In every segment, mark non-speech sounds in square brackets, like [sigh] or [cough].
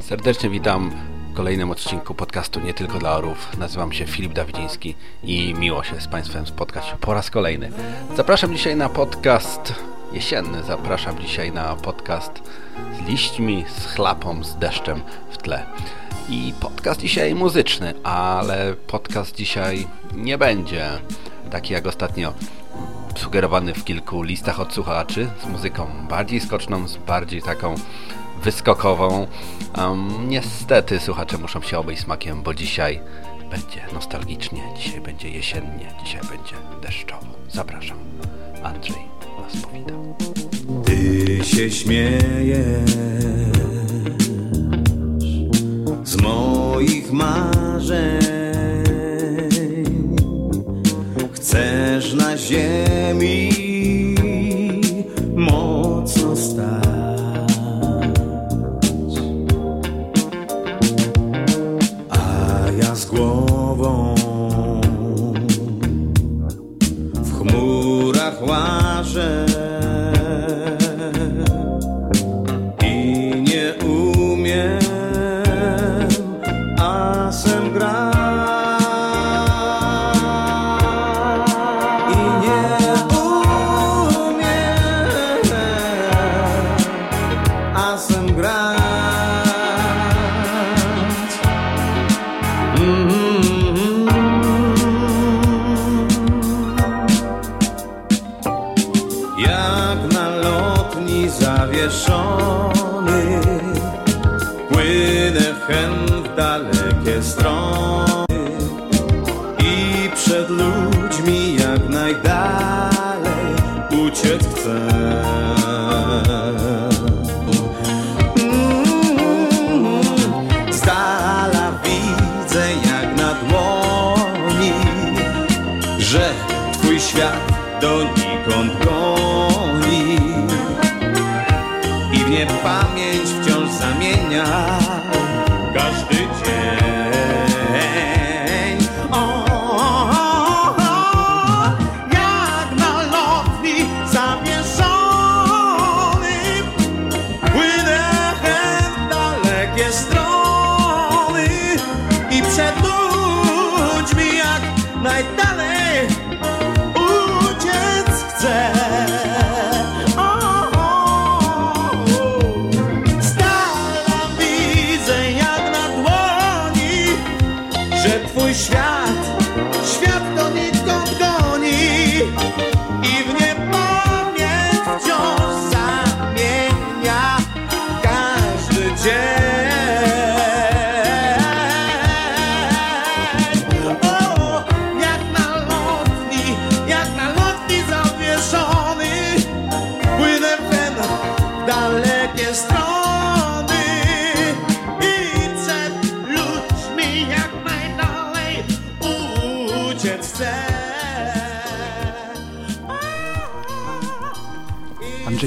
Serdecznie witam w kolejnym odcinku podcastu Nie Tylko dla Orów. Nazywam się Filip Dawidziński i miło się z Państwem spotkać po raz kolejny. Zapraszam dzisiaj na podcast jesienny. Zapraszam dzisiaj na podcast z liśćmi, z chlapą, z deszczem w tle. I podcast dzisiaj muzyczny, ale podcast dzisiaj nie będzie taki jak ostatnio sugerowany w kilku listach od słuchaczy, z muzyką bardziej skoczną, z bardziej taką wyskokową. Um, niestety słuchacze muszą się obejść smakiem, bo dzisiaj będzie nostalgicznie, dzisiaj będzie jesiennie, dzisiaj będzie deszczowo. Zapraszam. Andrzej was powitał. Ty się śmiejesz z moich marzeń. Chcesz na ziemi mocno stać. Głową. W chmurach łażę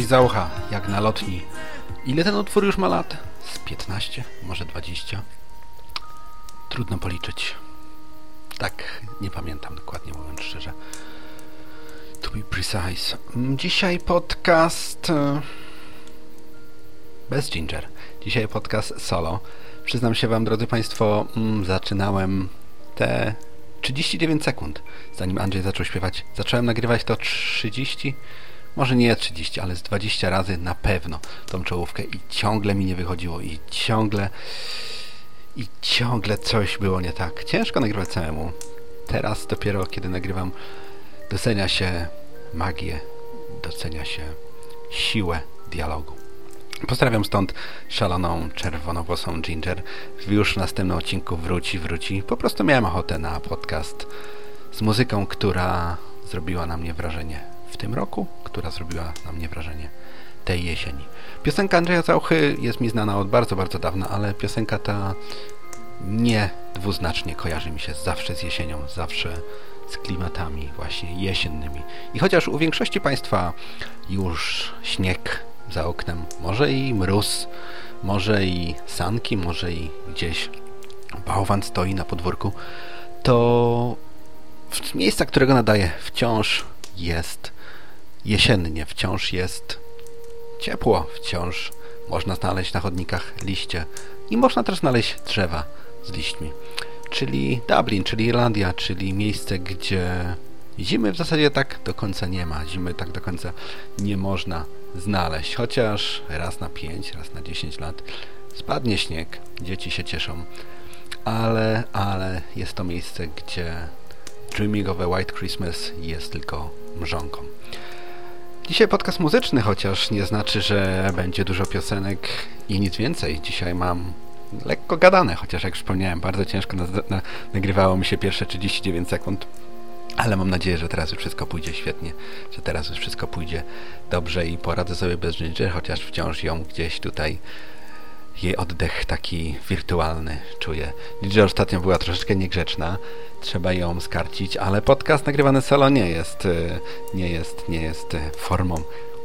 Andrzej Załucha, jak na lotni. Ile ten utwór już ma lat? Z 15, może 20? Trudno policzyć. Tak, nie pamiętam dokładnie, mówiąc szczerze. To be precise. Mm, Dzisiaj podcast... e, Bez Ginger. Dzisiaj podcast solo. Przyznam się Wam, drodzy Państwo, mm, zaczynałem te 39 sekund, zanim Andrzej zaczął śpiewać. Zacząłem nagrywać to 30, może nie 30, ale z 20 razy na pewno tą czołówkę i ciągle mi nie wychodziło i ciągle i ciągle coś było nie tak. Ciężko nagrywać samemu. Teraz dopiero kiedy nagrywam docenia się magię, docenia się siłę dialogu. Pozdrawiam stąd szaloną, czerwonowłosą Ginger. Już w następnym odcinku wróci, wróci. Po prostu miałem ochotę na podcast z muzyką, która zrobiła na mnie wrażenie w tym roku, która zrobiła na mnie wrażenie tej jesieni. Piosenka Andrzeja Zauchy jest mi znana od bardzo, bardzo dawna, ale piosenka ta nie dwuznacznie kojarzy mi się zawsze z jesienią, zawsze z klimatami właśnie jesiennymi. I chociaż u większości Państwa już śnieg za oknem, może i mróz, może i sanki, może i gdzieś bałwan stoi na podwórku, to miejsca, którego nadaje, wciąż jest jesiennie, wciąż jest ciepło, wciąż Można znaleźć na chodnikach liście i można też znaleźć drzewa z liśćmi. Czyli Dublin, czyli Irlandia, czyli miejsce, gdzie zimy w zasadzie tak do końca nie ma. Zimy tak do końca nie można znaleźć. Chociaż raz na 5, raz na 10 lat spadnie śnieg, dzieci się cieszą. Ale, ale jest to miejsce, gdzie dreamingowe White Christmas jest tylko mrzonką. Dzisiaj podcast muzyczny, chociaż nie znaczy, że będzie dużo piosenek i nic więcej. Dzisiaj mam lekko gadane, chociaż jak wspomniałem, bardzo ciężko na, na, nagrywało mi się pierwsze 39 sekund. Ale mam nadzieję, że teraz już wszystko pójdzie świetnie, że teraz już wszystko pójdzie dobrze i poradzę sobie bez Ginger, chociaż wciąż ją gdzieś tutaj jej oddech taki wirtualny czuję. Ginger ostatnio była troszeczkę niegrzeczna, trzeba ją skarcić, ale podcast nagrywany solo nie jest, y, nie jest, nie jest y, formą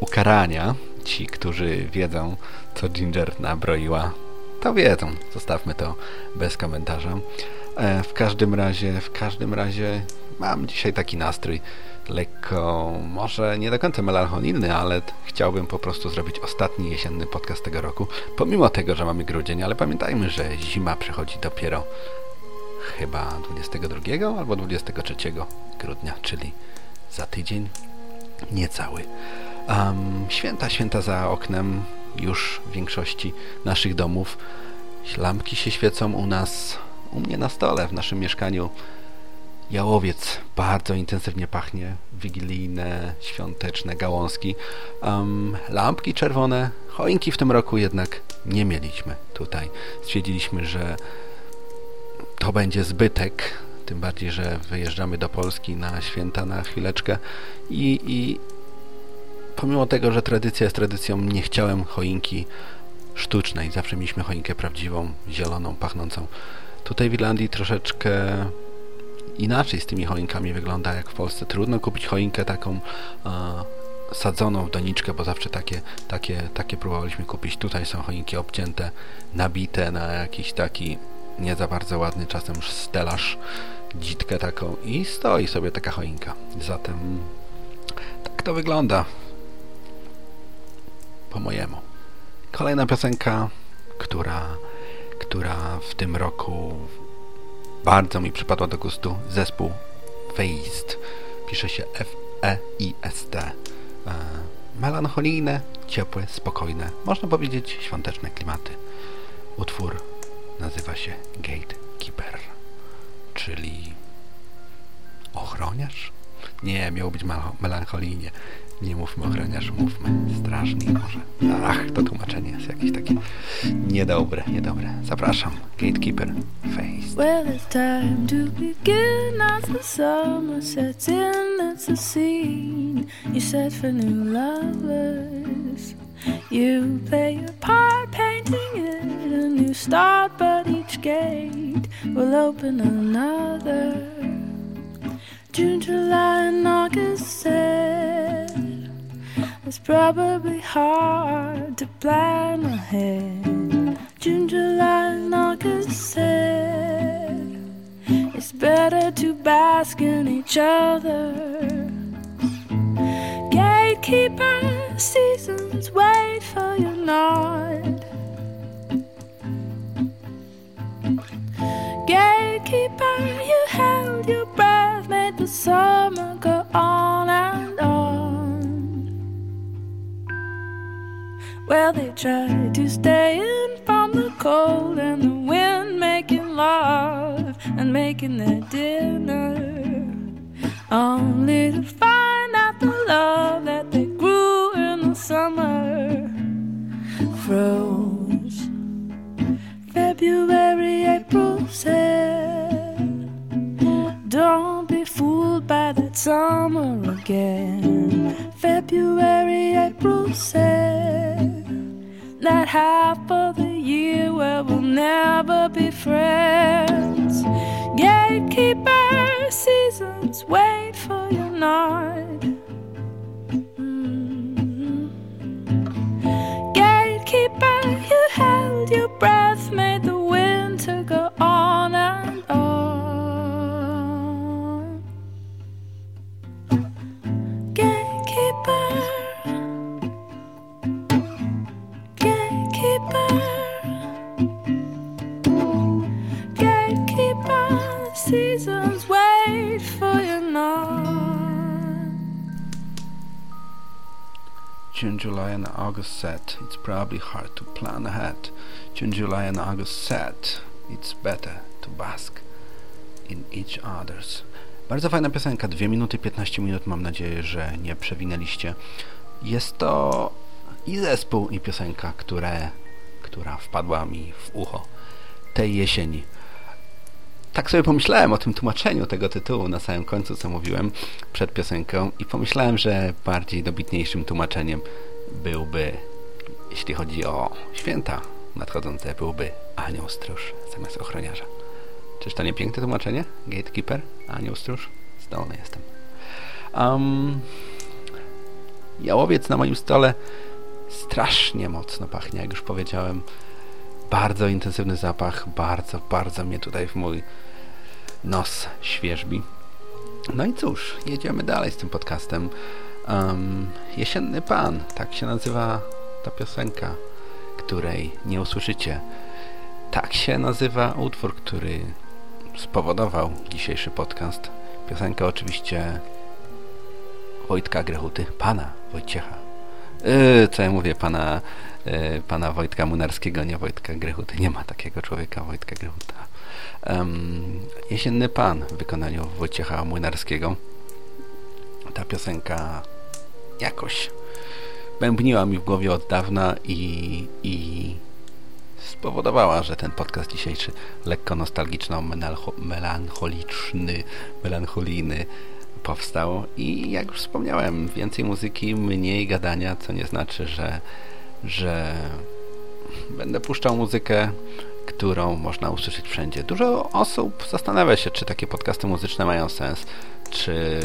ukarania. Ci, którzy wiedzą, co Ginger nabroiła, to wiedzą. Zostawmy to bez komentarza. E, w każdym razie, w każdym razie mam dzisiaj taki nastrój lekko, może nie do końca melancholijny, ale chciałbym po prostu zrobić ostatni jesienny podcast tego roku, pomimo tego, że mamy grudzień, ale pamiętajmy, że zima przychodzi dopiero chyba 22 albo 23 grudnia, czyli za tydzień niecały. Um, święta, święta za oknem już w większości naszych domów. Lampki się świecą u nas, u mnie na stole, w naszym mieszkaniu. Jałowiec bardzo intensywnie pachnie, wigilijne, świąteczne gałązki. Um, lampki czerwone, choinki w tym roku jednak nie mieliśmy tutaj. Stwierdziliśmy, że to będzie zbytek, tym bardziej, że wyjeżdżamy do Polski na święta na chwileczkę i, i pomimo tego, że tradycja jest tradycją, nie chciałem choinki sztucznej. Zawsze mieliśmy choinkę prawdziwą, zieloną, pachnącą. Tutaj w Irlandii troszeczkę inaczej z tymi choinkami wygląda jak w Polsce. Trudno kupić choinkę taką e, sadzoną w doniczkę, bo zawsze takie, takie, takie próbowaliśmy kupić. Tutaj są choinki obcięte, nabite na jakiś taki nie za bardzo ładny czasem już stelaż, dzitkę taką i stoi sobie taka choinka. Zatem tak to wygląda po mojemu. Kolejna piosenka, która, która w tym roku bardzo mi przypadła do gustu. Zespół Feist. Pisze się F-E-I-S-T. E, melancholijne, ciepłe, spokojne, można powiedzieć świąteczne klimaty. Utwór nazywa się Gatekeeper, czyli ochroniarz? Nie, miało być melancholijnie. Nie mówmy ochroniarz, mówmy strażnik może. Ach, to tłumaczenie jest jakieś takie niedobre, niedobre. Zapraszam. Gatekeeper Face. Well, it's time to begin as the summer sets in. It's a scene you set for new lovers. You play your part, painting it a new start, but each gate will open another. June, July, and August said it's probably hard to plan ahead. June, July, and August said it's better to bask in each other. Gatekeeper seasons wait for your nod. Gatekeeper, you held your breath, made the summer go on and on. Well, they tried to stay in from the cold and the wind, making love and making their dinner, only to find out the love that they grew in the summer froze. February, April said, Don't be fooled by that summer again. February, April said, That half of the year where we'll never be friends. Gatekeeper seasons wait for your night. Mm-hmm. Gatekeeper, you held your breath, made the winter go on June, July, and August set. It's probably hard to plan ahead. June, July, and August set. It's better to bask in each other's. Bardzo fajna piosenka, 2 minuty 15 minut, mam nadzieję, że nie przewinęliście. Jest to i zespół, i piosenka, które, która wpadła mi w ucho tej jesieni. Tak sobie pomyślałem o tym tłumaczeniu tego tytułu na samym końcu, co mówiłem przed piosenką i pomyślałem, że bardziej dobitniejszym tłumaczeniem byłby, jeśli chodzi o święta nadchodzące, byłby anioł stróż zamiast ochroniarza. Czyż to nie piękne tłumaczenie? Gatekeeper? Anioł stróż? Zdolny jestem. Um, jałowiec na moim stole strasznie mocno pachnie, jak już powiedziałem. Bardzo intensywny zapach, bardzo, bardzo mnie tutaj w mój nos świeżbi. No i cóż, jedziemy dalej z tym podcastem. Um, Jesienny Pan, tak się nazywa ta piosenka, której nie usłyszycie. Tak się nazywa utwór, który spowodował dzisiejszy podcast. Piosenka oczywiście Wojtka Grechuty, pana Wojciecha. Yy, co ja mówię, pana, yy, pana Wojtka Munarskiego, nie Wojtka Grechuty. Nie ma takiego człowieka, Wojtka Grechuta. Um, Jesienny Pan w wykonaniu Wojciecha Młynarskiego. Ta piosenka jakoś bębniła mi w głowie od dawna i, i spowodowała, że ten podcast dzisiejszy lekko nostalgiczno-melancholiczny, melancholijny powstał i jak już wspomniałem, więcej muzyki, mniej gadania, co nie znaczy, że, że będę puszczał muzykę, którą można usłyszeć wszędzie. Dużo osób zastanawia się, czy takie podcasty muzyczne mają sens, czy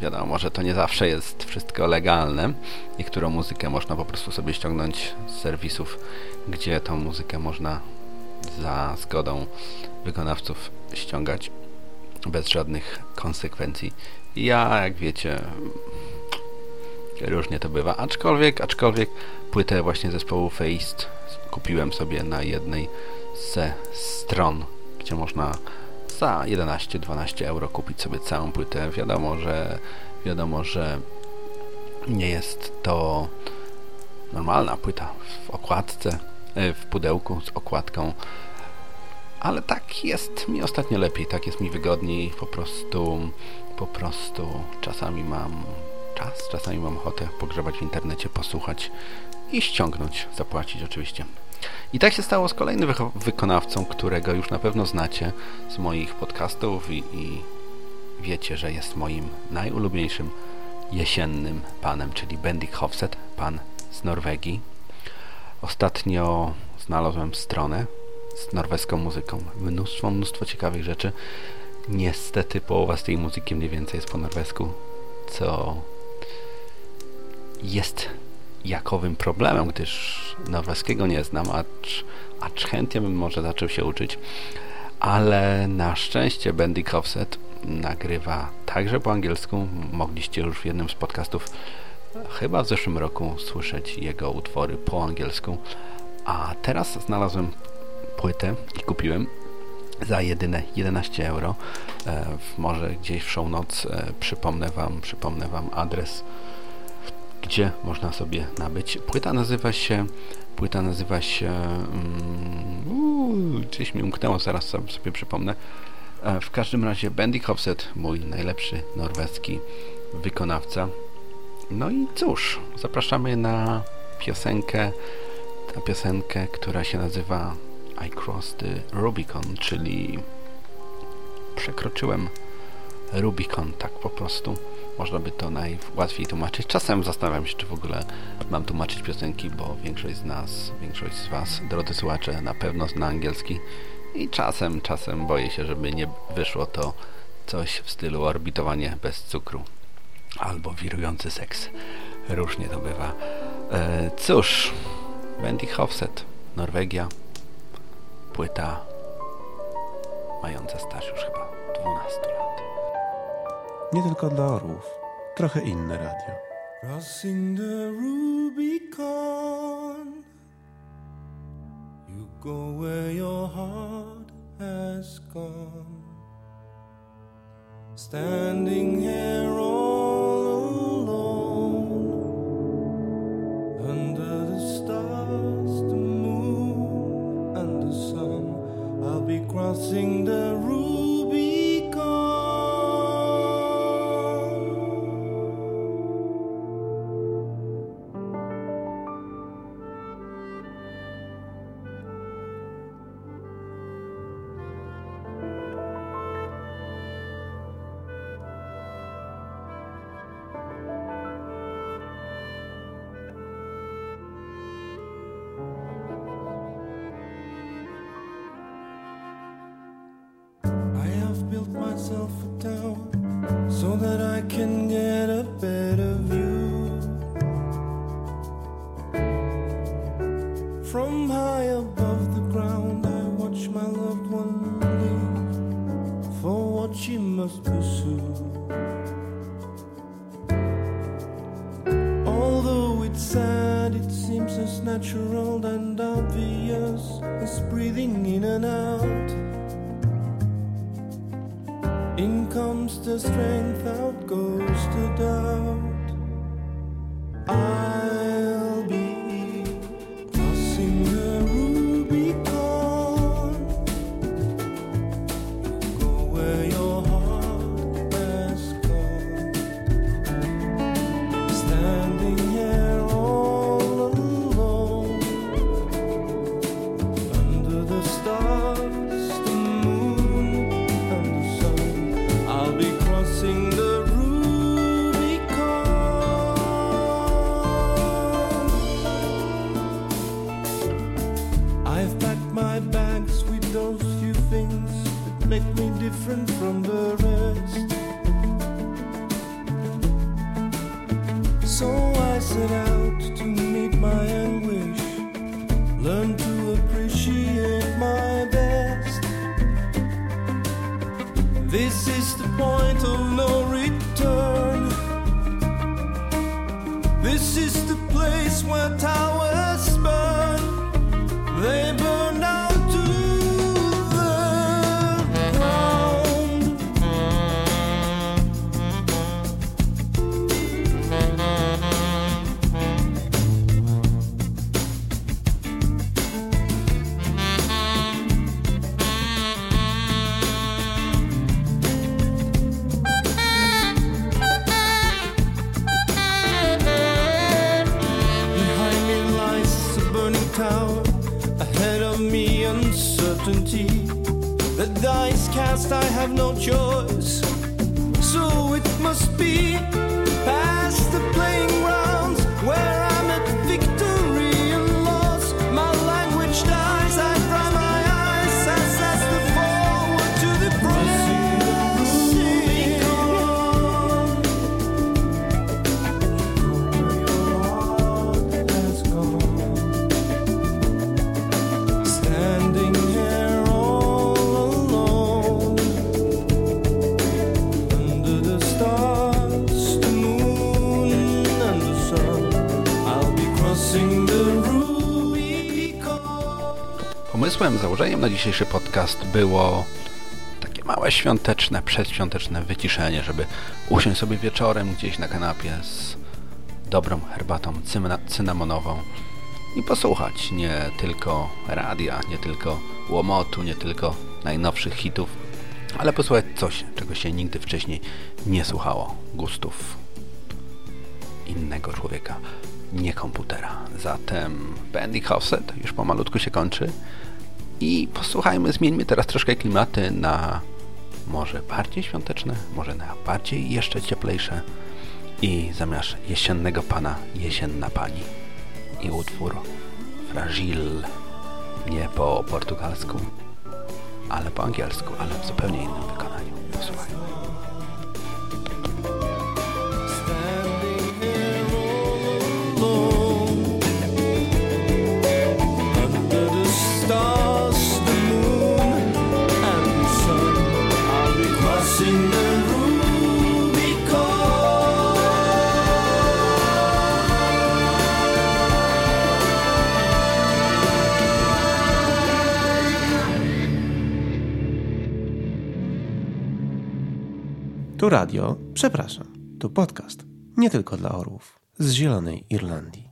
wiadomo, że to nie zawsze jest wszystko legalne. Niektórą muzykę można po prostu sobie ściągnąć z serwisów, gdzie tą muzykę można za zgodą wykonawców ściągać bez żadnych konsekwencji. Ja, jak wiecie, różnie to bywa. Aczkolwiek, aczkolwiek płytę właśnie zespołu Feist kupiłem sobie na jednej ze stron, gdzie można za 11-12 euro kupić sobie całą płytę. Wiadomo, że wiadomo, że nie jest to normalna płyta w okładce, e, w pudełku z okładką, ale tak jest mi ostatnio lepiej, tak jest mi wygodniej, po prostu po prostu czasami mam czas, czasami mam ochotę pogrzebać w internecie, posłuchać i ściągnąć, zapłacić oczywiście. I tak się stało z kolejnym wykonawcą, którego już na pewno znacie z moich podcastów i, i wiecie, że jest moim najulubieńszym jesiennym panem, czyli Bendik Hofset, pan z Norwegii. Ostatnio znalazłem stronę z norweską muzyką. Mnóstwo, mnóstwo ciekawych rzeczy. Niestety połowa z tej muzyki mniej więcej jest po norwesku, co jest jakowym problemem, gdyż norweskiego nie znam, acz, acz chętnie bym może zaczął się uczyć. Ale na szczęście Bendy Offset nagrywa także po angielsku. Mogliście już w jednym z podcastów chyba w zeszłym roku słyszeć jego utwory po angielsku. A teraz znalazłem płytę i kupiłem za jedyne 11 euro. E, może gdzieś w show notes e, przypomnę wam, przypomnę wam adres gdzie można sobie nabyć. Płyta nazywa się płyta nazywa się um, gdzieś mi umknęło, zaraz sobie przypomnę. E, w każdym razie Bendy Hofset, mój najlepszy norweski wykonawca. No i cóż, zapraszamy na piosenkę, na piosenkę, która się nazywa I Crossed the Rubicon, czyli przekroczyłem Rubicon, tak po prostu można by to najłatwiej tłumaczyć. Czasem zastanawiam się, czy w ogóle mam tłumaczyć piosenki, bo większość z nas, większość z Was, drodzy słuchacze, na pewno zna angielski i czasem, czasem boję się, żeby nie wyszło to coś w stylu orbitowanie bez cukru albo wirujący seks. Różnie to bywa. E, cóż, Wendy Hofset, Norwegia, płyta mająca staż już chyba 12 lat. Nie tylko dla orłów, trochę inne radio. Crossing the Rubicon. Go where your heart has gone. Standing here all alone. Crossing the Rubicon. Myself set out to meet my anguish, learn to appreciate my best. This is the point of no return. This is the place where towers uncertainty. The dice cast, I have no choice. So it must be Pomysłem, założeniem na dzisiejszy podcast było takie małe świąteczne, przedświąteczne wyciszenie, żeby usiąść sobie wieczorem gdzieś na kanapie z dobrą herbatą cyna cynamonową i posłuchać nie tylko radia, nie tylko łomotu, nie tylko najnowszych hitów, ale posłuchać coś, czego się nigdy wcześniej nie słuchało. Gustów innego człowieka, nie komputera. Zatem Bandy Offset już pomalutku się kończy i posłuchajmy, zmieńmy teraz troszkę klimaty na może bardziej świąteczne, może na bardziej jeszcze cieplejsze i zamiast jesiennego pana, jesienna pani i utwór Fragile nie po portugalsku, ale po angielsku, ale w zupełnie innym wykonaniu. Posłuchajmy. Tu radio, przepraszam, tu podcast, nie tylko dla orłów, z Zielonej Irlandii.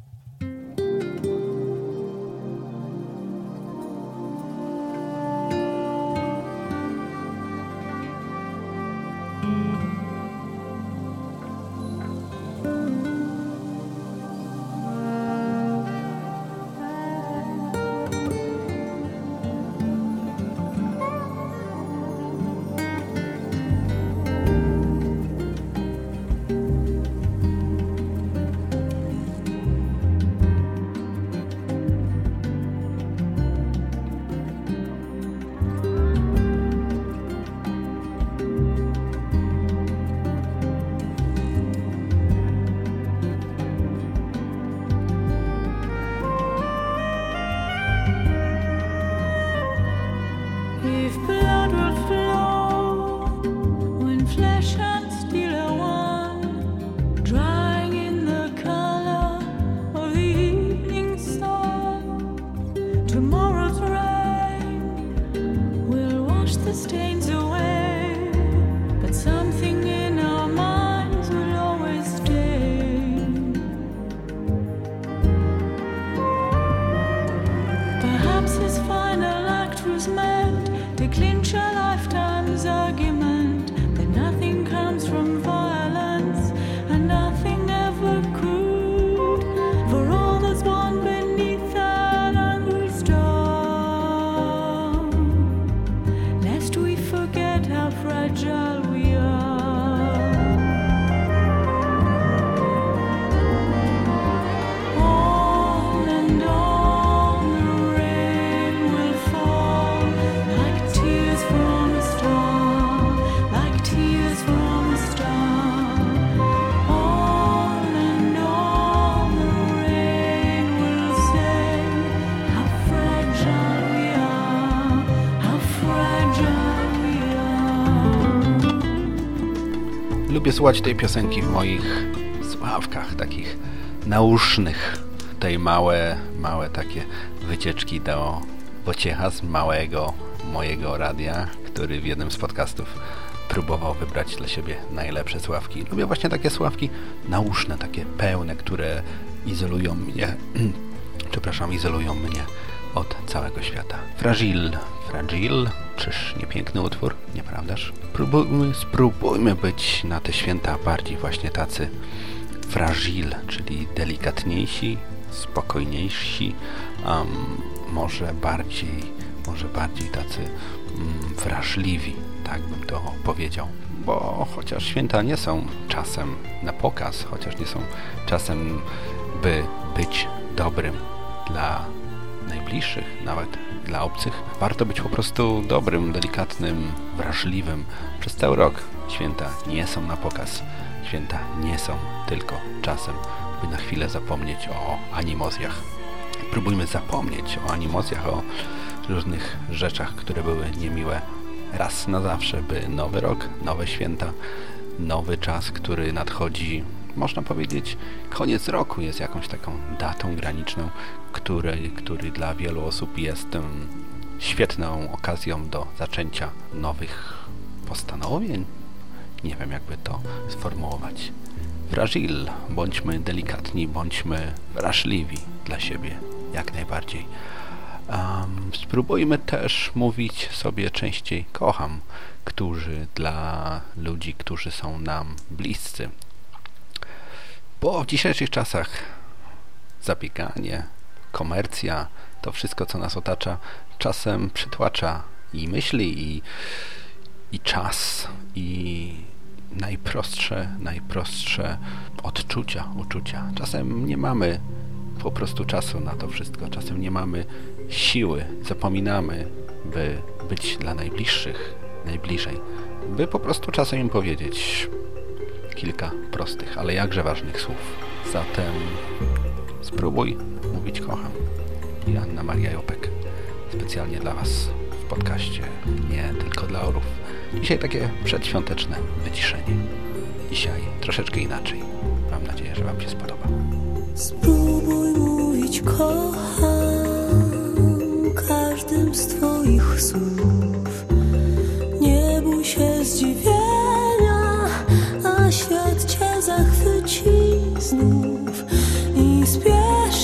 Are. Lubię słuchać tej piosenki w moich słuchawkach takich nausznych. Tej małe, małe takie wycieczki do pociecha z małego mojego radia, który w jednym z podcastów próbował wybrać dla siebie najlepsze sławki. Lubię właśnie takie sławki nauszne, takie pełne, które izolują mnie, [clears throat] przepraszam, izolują mnie od całego świata. Fragil, fragil, czyż nie piękny utwór, nieprawdaż? Próbujmy, spróbujmy być na te święta bardziej właśnie tacy fragil, czyli delikatniejsi, spokojniejsi, um, może bardziej, może bardziej tacy mm, wrażliwi, tak bym to powiedział. Bo chociaż święta nie są czasem na pokaz, chociaż nie są czasem, by być dobrym dla najbliższych, nawet dla obcych, warto być po prostu dobrym, delikatnym, wrażliwym. Przez cały rok święta nie są na pokaz. Święta nie są tylko czasem, by na chwilę zapomnieć o animozjach. Próbujmy zapomnieć o animozjach, o różnych rzeczach, które były niemiłe raz na zawsze, by nowy rok, nowe święta, nowy czas, który nadchodzi, można powiedzieć, koniec roku jest jakąś taką datą graniczną, który, który dla wielu osób jest świetną okazją do zaczęcia nowych postanowień. Nie wiem, jakby to sformułować. Fragil, bądźmy delikatni, bądźmy wrażliwi dla siebie, jak najbardziej. Um, spróbujmy też mówić sobie częściej kocham, którzy dla ludzi, którzy są nam bliscy. Bo w dzisiejszych czasach zabieganie, komercja, to wszystko, co nas otacza, czasem przytłacza i myśli, i, i czas, i najprostsze, najprostsze odczucia, uczucia. Czasem nie mamy po prostu czasu na to wszystko. Czasem nie mamy siły, zapominamy, by być dla najbliższych, najbliżej. By po prostu czasem im powiedzieć kilka prostych, ale jakże ważnych słów. Zatem spróbuj mówić kocham. I Anna Maria Jopek. Specjalnie dla Was w podcaście, nie tylko dla orów. Dzisiaj takie przedświąteczne wyciszenie. Dzisiaj troszeczkę inaczej. Mam nadzieję, że Wam się spodoba. Spróbuj mówić kocham każdym z Twoich słów.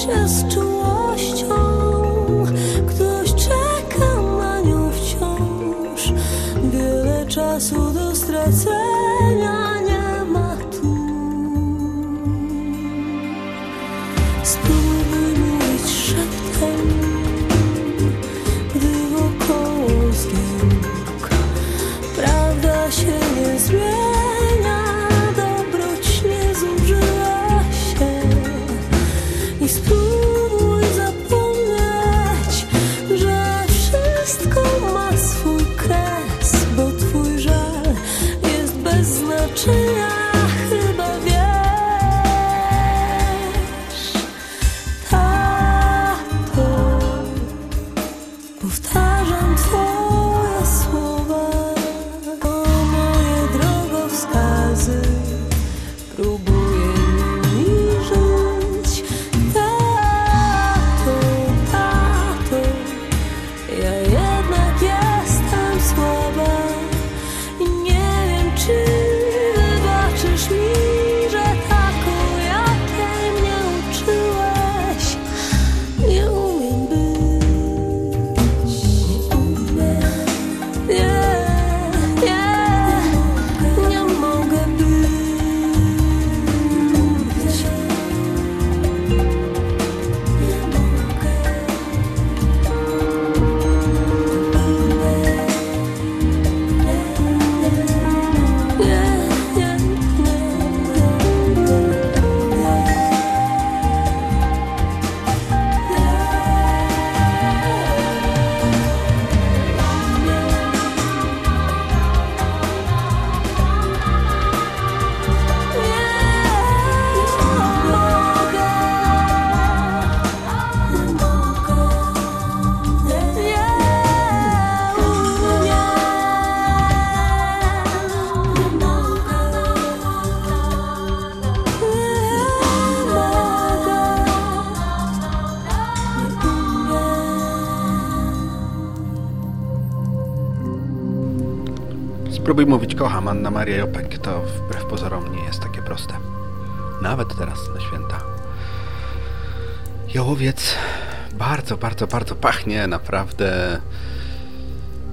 Się z Anna Maria Jopek. To wbrew pozorom nie jest takie proste. Nawet teraz na święta. Jołowiec bardzo, bardzo, bardzo pachnie. Naprawdę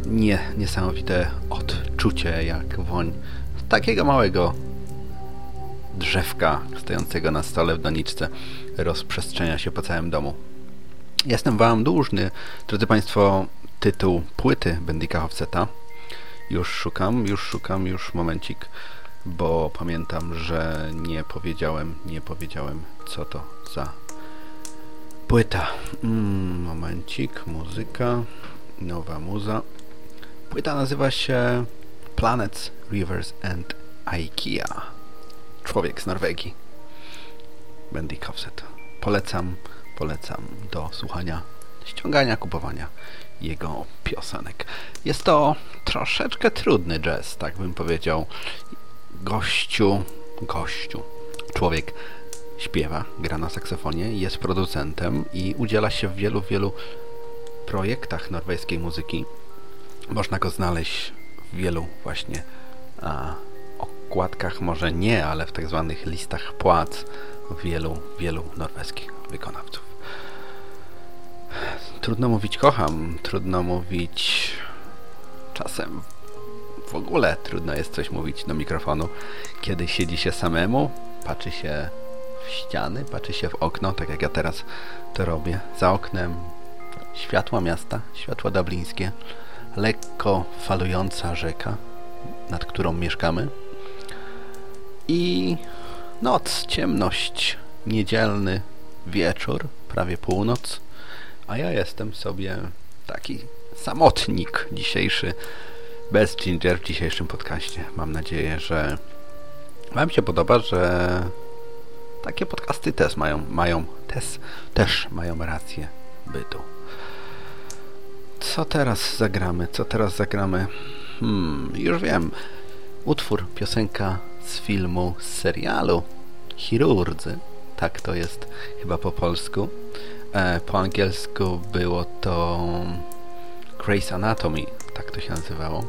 nie, niesamowite odczucie, jak woń takiego małego drzewka stojącego na stole w doniczce rozprzestrzenia się po całym domu. Jestem Wam dłużny, drodzy Państwo, tytuł płyty Bendika Offseta. Już szukam, już szukam, już momencik, bo pamiętam, że nie powiedziałem, nie powiedziałem, co to za płyta. Mm, momencik, muzyka, nowa muza. Płyta nazywa się Planets, Rivers and IKEA. Człowiek z Norwegii. Bendik Offset. Polecam, polecam do słuchania, ściągania, kupowania jego piosenek. Jest to troszeczkę trudny jazz, tak bym powiedział. Gościu, gościu, człowiek śpiewa, gra na saksofonie, jest producentem i udziela się w wielu, wielu projektach norweskiej muzyki. Można go znaleźć w wielu właśnie a, okładkach, może nie, ale w tak zwanych listach płac wielu, wielu norweskich wykonawców. Trudno mówić kocham, trudno mówić czasem. W ogóle trudno jest coś mówić do mikrofonu, kiedy siedzi się samemu, patrzy się w ściany, patrzy się w okno, tak jak ja teraz to robię. Za oknem. Światła miasta, światła dublińskie, lekko falująca rzeka, nad którą mieszkamy. I noc, ciemność, niedzielny wieczór, prawie północ, a ja jestem sobie taki samotnik dzisiejszy, bez Ginger w dzisiejszym podcaście. Mam nadzieję, że Wam się podoba, że takie podcasty też mają, mają też, też mają rację bytu. Co teraz zagramy? Co teraz zagramy? Hmm, już wiem. Utwór, piosenka z filmu, z serialu Chirurdzy. Tak to jest chyba po polsku. E, po angielsku było to Grey's Anatomy, tak to się nazywało.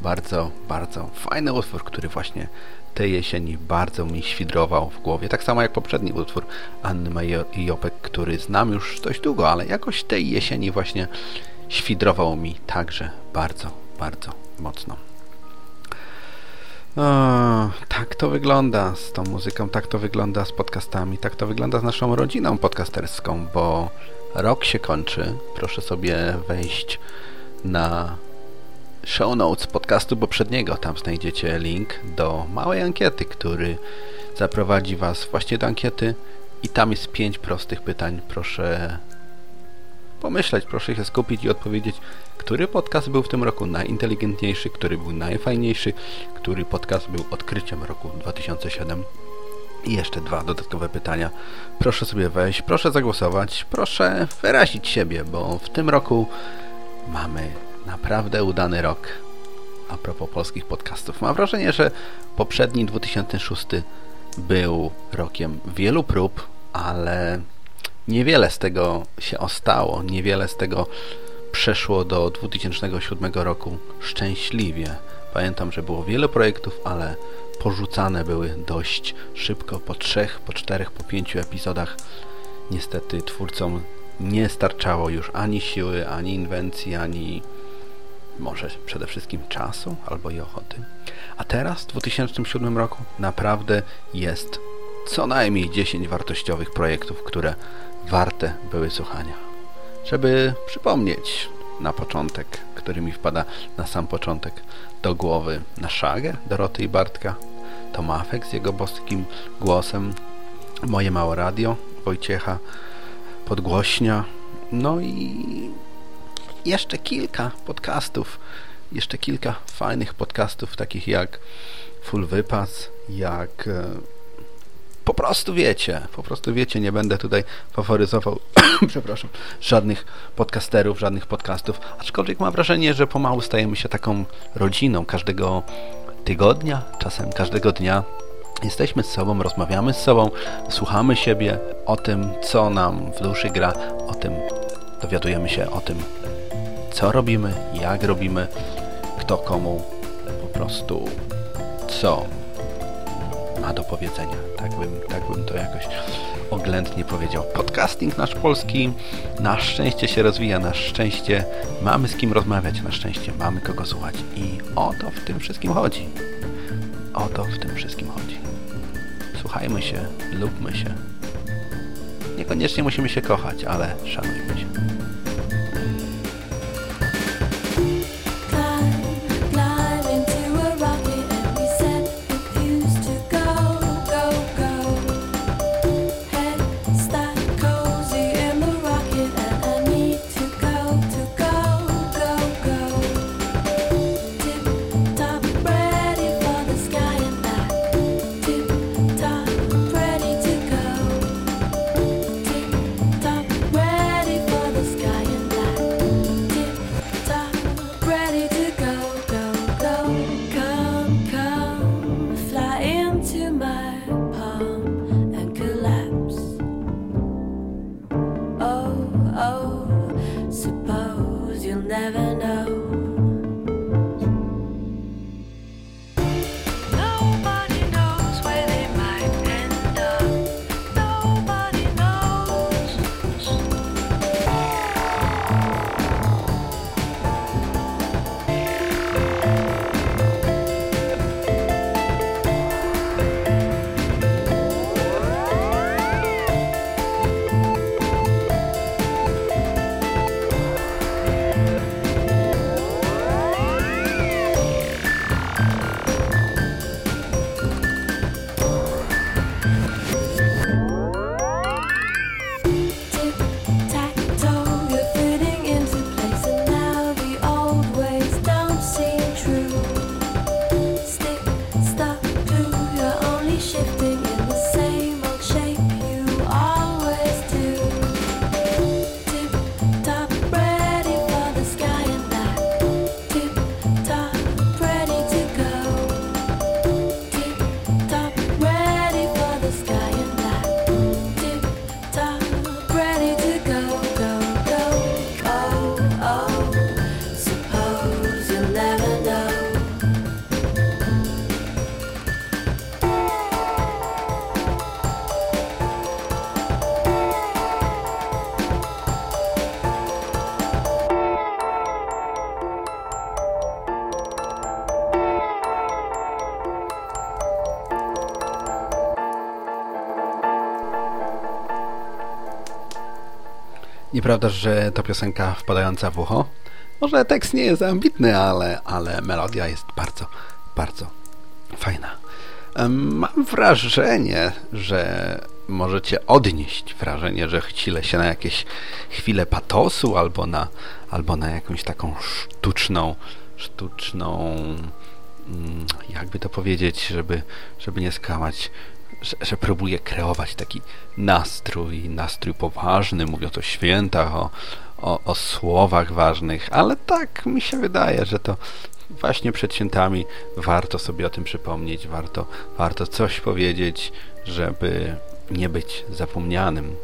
Bardzo, bardzo fajny utwór, który właśnie tej jesieni bardzo mi świdrował w głowie. Tak samo jak poprzedni utwór Anny Majopek, który znam już dość długo, ale jakoś tej jesieni właśnie świdrował mi także bardzo, bardzo mocno. O, tak to wygląda z tą muzyką, tak to wygląda z podcastami, tak to wygląda z naszą rodziną podcasterską, bo rok się kończy. Proszę sobie wejść na show notes podcastu poprzedniego. Tam znajdziecie link do małej ankiety, który zaprowadzi Was właśnie do ankiety i tam jest pięć prostych pytań. Proszę pomyśleć, proszę się skupić i odpowiedzieć, który podcast był w tym roku najinteligentniejszy, który był najfajniejszy, który podcast był odkryciem roku 2007. I jeszcze dwa dodatkowe pytania. Proszę sobie wejść, proszę zagłosować, proszę wyrazić siebie, bo w tym roku mamy naprawdę udany rok. A propos polskich podcastów. Mam wrażenie, że poprzedni 2006 był rokiem wielu prób, ale niewiele z tego się ostało, niewiele z tego przeszło do 2007 roku szczęśliwie. Pamiętam, że było wiele projektów, ale porzucane były dość szybko, po trzech, po czterech, po pięciu epizodach. Niestety twórcom nie starczało już ani siły, ani inwencji, ani może przede wszystkim czasu albo i ochoty. A teraz, w 2007 roku, naprawdę jest co najmniej 10 wartościowych projektów, które warte były słuchania. Żeby przypomnieć na początek, który mi wpada na sam początek do głowy na szagę Doroty i Bartka, Tomafek z jego boskim głosem, Moje Małe Radio Wojciecha, Podgłośnia, no i jeszcze kilka podcastów, jeszcze kilka fajnych podcastów, takich jak Full Wypas, jak e, po prostu wiecie, po prostu wiecie, nie będę tutaj faworyzował, [coughs] przepraszam, żadnych podcasterów, żadnych podcastów, aczkolwiek mam wrażenie, że pomału stajemy się taką rodziną każdego tygodnia, czasem każdego dnia. Jesteśmy z sobą, rozmawiamy z sobą, słuchamy siebie o tym, co nam w duszy gra, o tym dowiadujemy się o tym, co robimy, jak robimy, kto komu po prostu co ma do powiedzenia. Tak bym, tak bym to jakoś oględnie powiedział. Podcasting nasz polski na szczęście się rozwija, na szczęście mamy z kim rozmawiać, na szczęście mamy kogo słuchać i o to w tym wszystkim chodzi. O to w tym wszystkim chodzi. Słuchajmy się, lubmy się. Niekoniecznie musimy się kochać, ale szanujmy się. Nieprawda, że to piosenka wpadająca w ucho? Może tekst nie jest ambitny, ale, ale melodia jest bardzo, bardzo fajna. Mam wrażenie, że możecie odnieść wrażenie, że chcile się na jakieś chwile patosu albo na, albo na jakąś taką sztuczną, sztuczną, mm, jakby to powiedzieć, żeby, żeby nie skłamać, że, że próbuje kreować taki nastrój, nastrój poważny, mówiąc o świętach, o, o, o słowach ważnych, ale tak mi się wydaje, że to właśnie przed świętami warto sobie o tym przypomnieć, warto, warto coś powiedzieć, żeby nie być zapomnianym.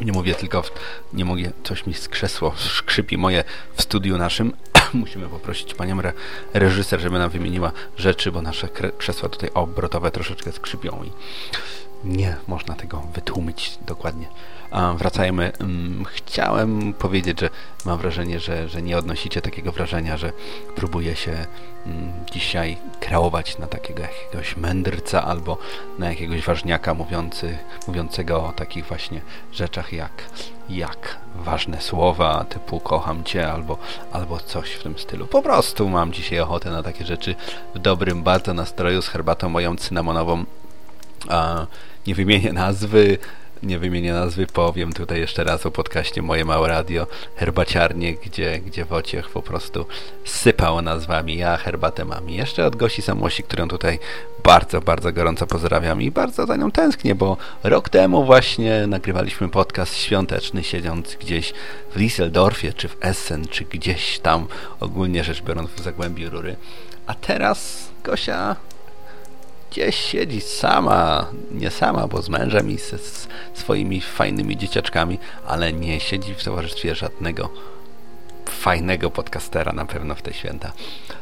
Nie mówię tylko, w, nie mogę, coś mi skrzesło, skrzypi moje w studiu naszym. [clears throat] Musimy poprosić panią re, reżyser, żeby nam wymieniła rzeczy, bo nasze krzesła tutaj obrotowe troszeczkę skrzypią i nie można tego wytłumić dokładnie. Wracajmy. Mm, Chciałem powiedzieć, że mam wrażenie, że, że nie odnosicie takiego wrażenia, że próbuje się mm, dzisiaj kreować na takiego jakiegoś mędrca albo na jakiegoś ważniaka mówiący, mówiącego o takich właśnie rzeczach jak, jak ważne słowa typu kocham cię albo, albo coś w tym stylu. Po prostu mam dzisiaj ochotę na takie rzeczy w dobrym bardzo nastroju z herbatą moją cynamonową. A, nie wymienię nazwy, nie wymienię nazwy, powiem tutaj jeszcze raz o podcaście Moje Małe Radio, herbaciarnie, gdzie, gdzie Wojciech po prostu sypał nazwami. Ja herbatę mam. Jeszcze od Gosi Samosi, którą tutaj bardzo, bardzo gorąco pozdrawiam i bardzo za nią tęsknię, bo rok temu właśnie nagrywaliśmy podcast świąteczny, siedząc gdzieś w Düsseldorfie, czy w Essen, czy gdzieś tam, ogólnie rzecz biorąc w Zagłębiu Rury. A teraz Gosia gdzieś siedzi sama, nie sama, bo z mężem i ze swoimi fajnymi dzieciaczkami, ale nie siedzi w towarzystwie żadnego fajnego podcastera na pewno w te święta.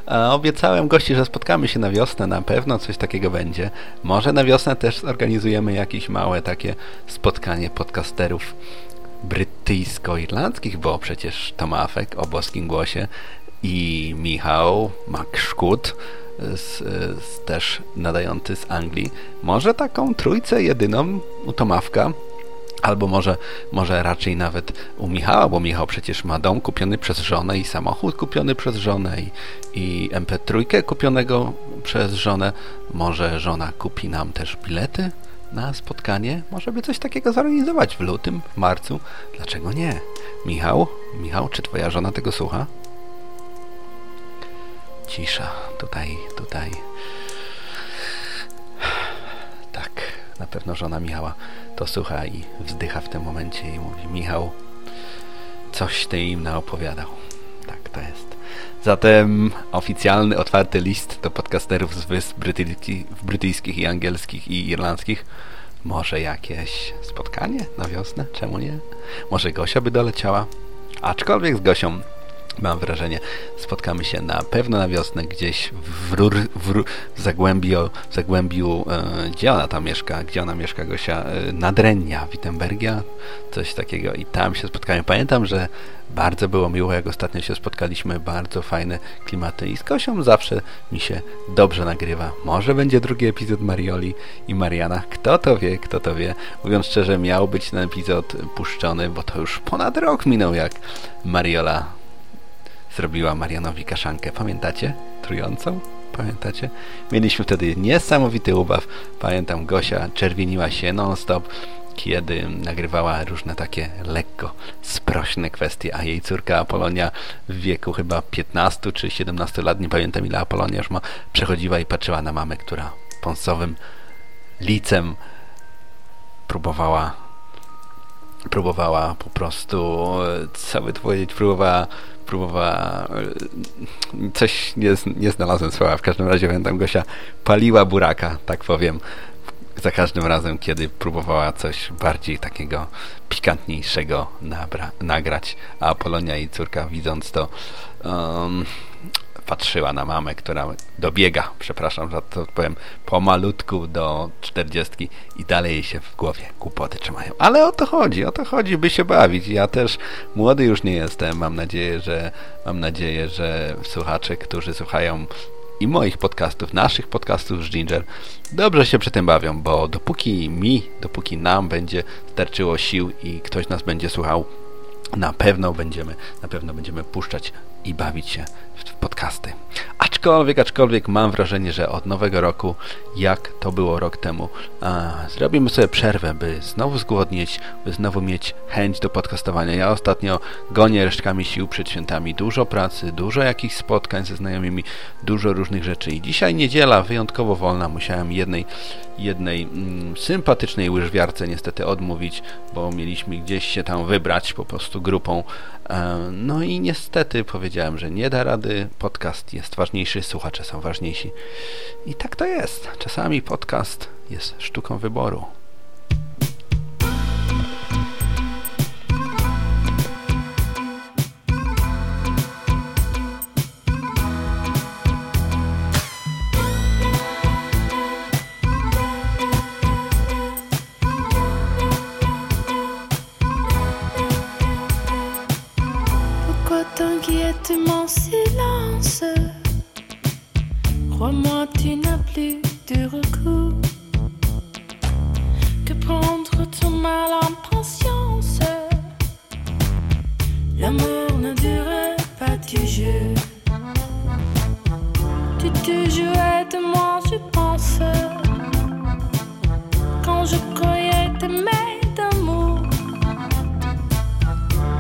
A obiecałem gości, że spotkamy się na wiosnę, na pewno coś takiego będzie. Może na wiosnę też zorganizujemy jakieś małe takie spotkanie podcasterów brytyjsko-irlandzkich, bo przecież Tomafek o boskim głosie i Michał Makszkut z, z, też nadający z Anglii. Może taką trójcę jedyną u Tomawka Albo może, może raczej nawet u Michała, bo Michał przecież ma dom kupiony przez żonę i samochód kupiony przez żonę i, i MP3 kupionego przez żonę. Może żona kupi nam też bilety na spotkanie? Może by coś takiego zorganizować w lutym, w marcu? Dlaczego nie? Michał? Michał, czy twoja żona tego słucha? Cisza. Tutaj, tutaj. Tak, na pewno żona Michała to słucha i wzdycha w tym momencie i mówi Michał, coś ty im naopowiadał. Tak, to jest. Zatem oficjalny, otwarty list do podcasterów z wysp brytyjski, brytyjskich i angielskich i irlandzkich. Może jakieś spotkanie na wiosnę? Czemu nie? Może Gosia by doleciała? Aczkolwiek z Gosią mam wrażenie, spotkamy się na pewno na wiosnę gdzieś w, rur, w, rur, w Zagłębiu, w Zagłębiu e, gdzie ona tam mieszka, gdzie ona mieszka Gosia, e, Nadrenia, Wittenbergia, coś takiego i tam się spotkamy. Pamiętam, że bardzo było miło, jak ostatnio się spotkaliśmy, bardzo fajne klimaty i z Gosią zawsze mi się dobrze nagrywa. Może będzie drugi epizod Marioli i Mariana, kto to wie, kto to wie. Mówiąc szczerze, miał być ten epizod puszczony, bo to już ponad rok minął, jak Mariola zrobiła Marianowi kaszankę. Pamiętacie? Trującą? Pamiętacie? Mieliśmy wtedy niesamowity ubaw. Pamiętam, Gosia czerwieniła się non-stop, kiedy nagrywała różne takie lekko sprośne kwestie, a jej córka Apolonia w wieku chyba 15 czy 17 lat, nie pamiętam ile Apolonia już ma, przechodziła i patrzyła na mamę, która pąsowym licem próbowała próbowała po prostu, e, co by powiedzieć, próbowała próbowała e, coś nie, nie znalazłem słowa, w każdym razie pamiętam Gosia paliła buraka, tak powiem za każdym razem, kiedy próbowała coś bardziej takiego pikantniejszego nagrać, a Apolonia i córka widząc to um, patrzyła na mamę, która dobiega, przepraszam, że to powiem, pomalutku do czterdziestki i dalej jej się w głowie kłopoty trzymają. Ale o to chodzi, o to chodzi, by się bawić. Ja też młody już nie jestem. Mam nadzieję, że mam nadzieję, że słuchacze, którzy słuchają i moich podcastów, naszych podcastów z Ginger, dobrze się przy tym bawią, bo dopóki mi, dopóki nam będzie starczyło sił i ktoś nas będzie słuchał na pewno będziemy, na pewno będziemy puszczać i bawić się podcasty. Aczkolwiek, aczkolwiek mam wrażenie, że od nowego roku, jak to było rok temu, a, zrobimy sobie przerwę, by znowu zgłodnieć, by znowu mieć chęć do podcastowania. Ja ostatnio gonię resztkami sił przed świętami. Dużo pracy, dużo jakichś spotkań ze znajomymi, dużo różnych rzeczy. I dzisiaj niedziela, wyjątkowo wolna. Musiałem jednej, jednej mm, sympatycznej łyżwiarce niestety odmówić, bo mieliśmy gdzieś się tam wybrać po prostu grupą. E, no i niestety powiedziałem, że nie da rady. Podcast jest ważniejszy, słuchacze są ważniejsi. I tak to jest. Czasami podcast jest sztuką wyboru. Crois-moi, tu n'as plus de recours que prendre ton mal en patience. L'amour ne dure pas toujours. Tu te jouais de moi, je pense. Quand je croyais t'aimer d'amour.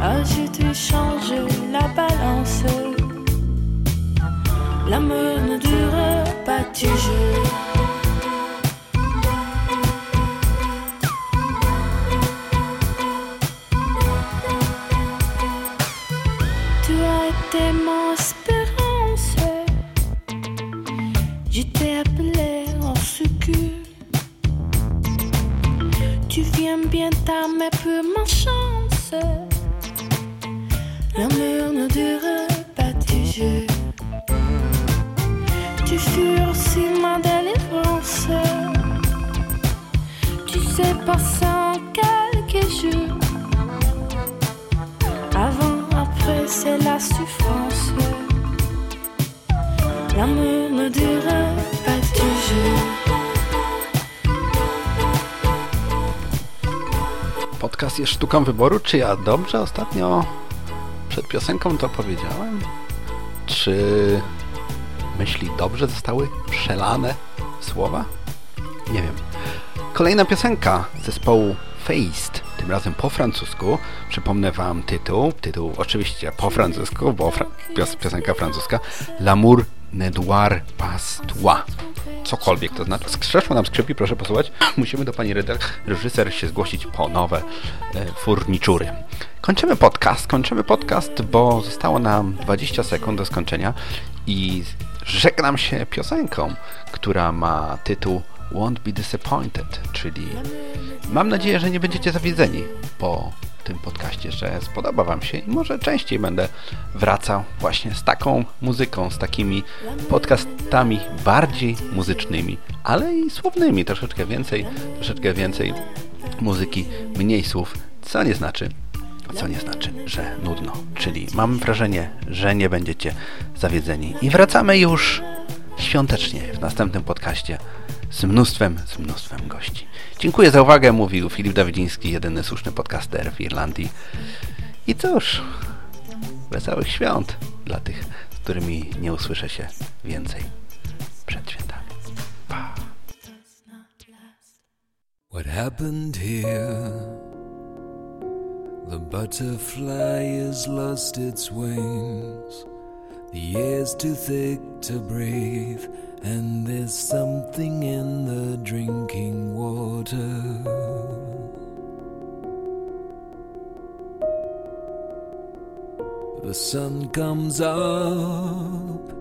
Ah, je te change la balance. L'amour ne dure pas toujours. Tu as été mon espérance. Je t'ai appelé en secours. Tu viens bien tard, mais pour ma chance. L'amour ne dure En quelques jours. Avant, après, c'est la souffrance. L'amour ne dure pas toujours. Podcast jest sztuką wyboru. Czy ja dobrze ostatnio przed piosenką to powiedziałem? Czy myśli dobrze zostały przelane słowa? Nie wiem. Kolejna piosenka zespołu Faced, tym razem po francusku. Przypomnę wam tytuł. Tytuł oczywiście po francusku, bo fra pios piosenka francuska. L'amour ne doit pas toi. Cokolwiek to znaczy. Skrzeszło nam skrzypi, proszę posłuchać. [gasps] Musimy do pani reżyser się zgłosić po nowe e, furniczury. Kończymy podcast, kończymy podcast, bo zostało nam 20 sekund do skończenia i żegnam się piosenką, która ma tytuł Won't Be Disappointed, czyli mam nadzieję, że nie będziecie zawiedzeni po tym podcaście, że spodoba Wam się i może częściej będę wracał właśnie z taką muzyką, z takimi podcastami bardziej muzycznymi, ale i słownymi, troszeczkę więcej, troszeczkę więcej muzyki, mniej słów, co nie znaczy, co nie znaczy, że nudno. Czyli mam wrażenie, że nie będziecie zawiedzeni. I wracamy już świątecznie w następnym podcaście z mnóstwem, z mnóstwem gości. Dziękuję za uwagę, mówił Filip Dawidziński, jedyny słuszny podcaster w Irlandii. I cóż, wesołych świąt dla tych, z którymi nie usłyszę się więcej przed świętami. Pa! What happened here? The butterfly has lost its wings. The air's too thick to breathe, and there's something in the drinking water. The sun comes up.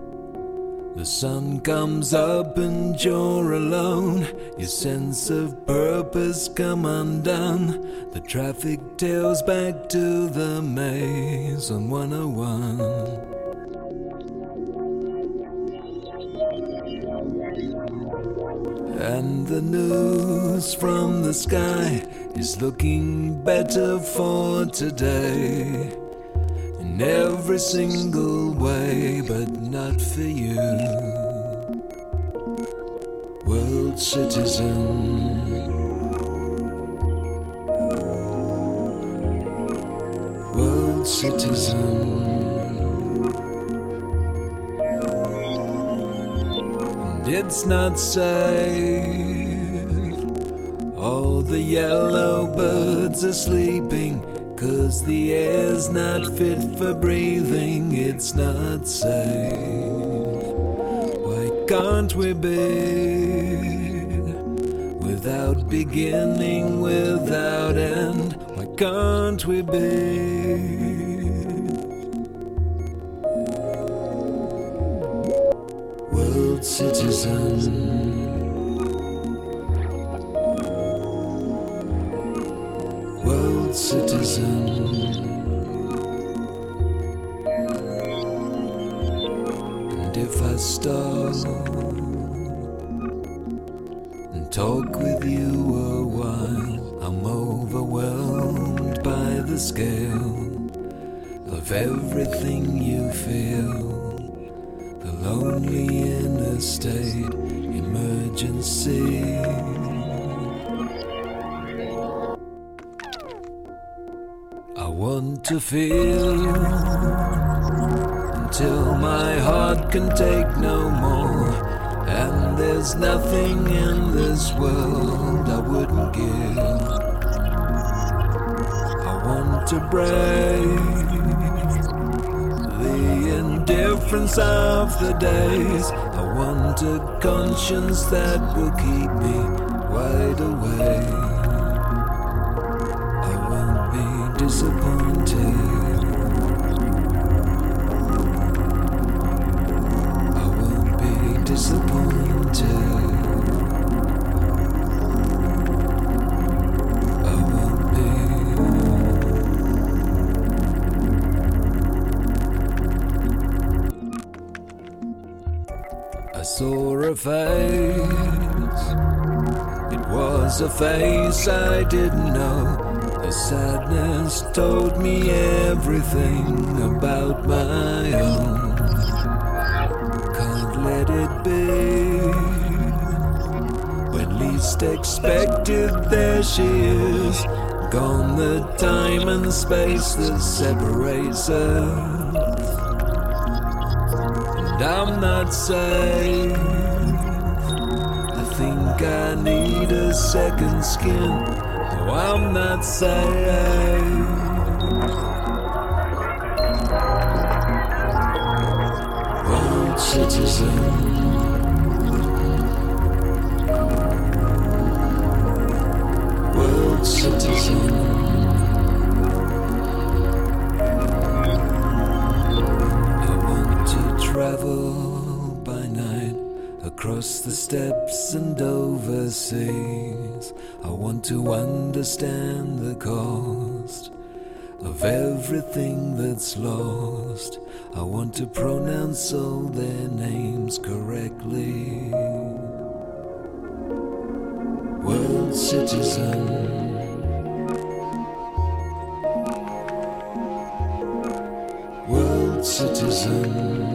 The sun comes up and you're alone. Your sense of purpose come undone. The traffic tails back to the maze on 101. And the news from the sky is looking better for today in every single way, but not for you. World citizen. World citizen. It's not safe. All the yellow birds are sleeping. Cause the air's not fit for breathing, it's not safe. Why can't we be without beginning, without end? Why can't we be? Citizen. World citizen. And if I stop and talk with you a while, I'm overwhelmed by the scale of everything you feel. State emergency. I want to feel until my heart can take no more. And there's nothing in this world I wouldn't give. I want to break the indifference of the days. I want a conscience that will keep me wide awake. I won't be disappointed. I won't be disappointed. A face I didn't know. The sadness told me everything about my own. Can't let it be. When least expected, there she is. Gone the time and space that separates us. And I'm not safe. I think I need a second skin. No, I'm not safe. World citizen. Across the steppes and overseas. I want to understand the cost of everything that's lost. I want to pronounce all their names correctly. World citizen. World citizen.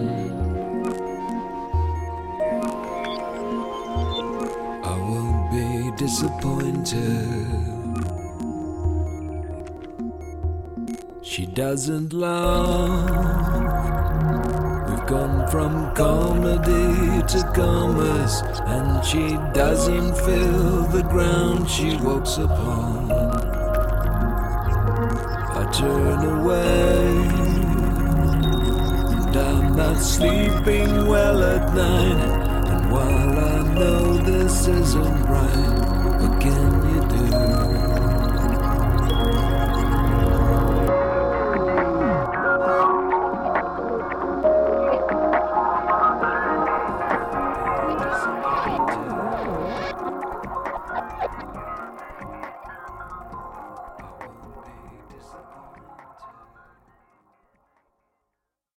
Disappointed. She doesn't love. We've gone from comedy to commerce, and she doesn't feel the ground she walks upon. I turn away, and I'm not sleeping well at night. And while I know this isn't right,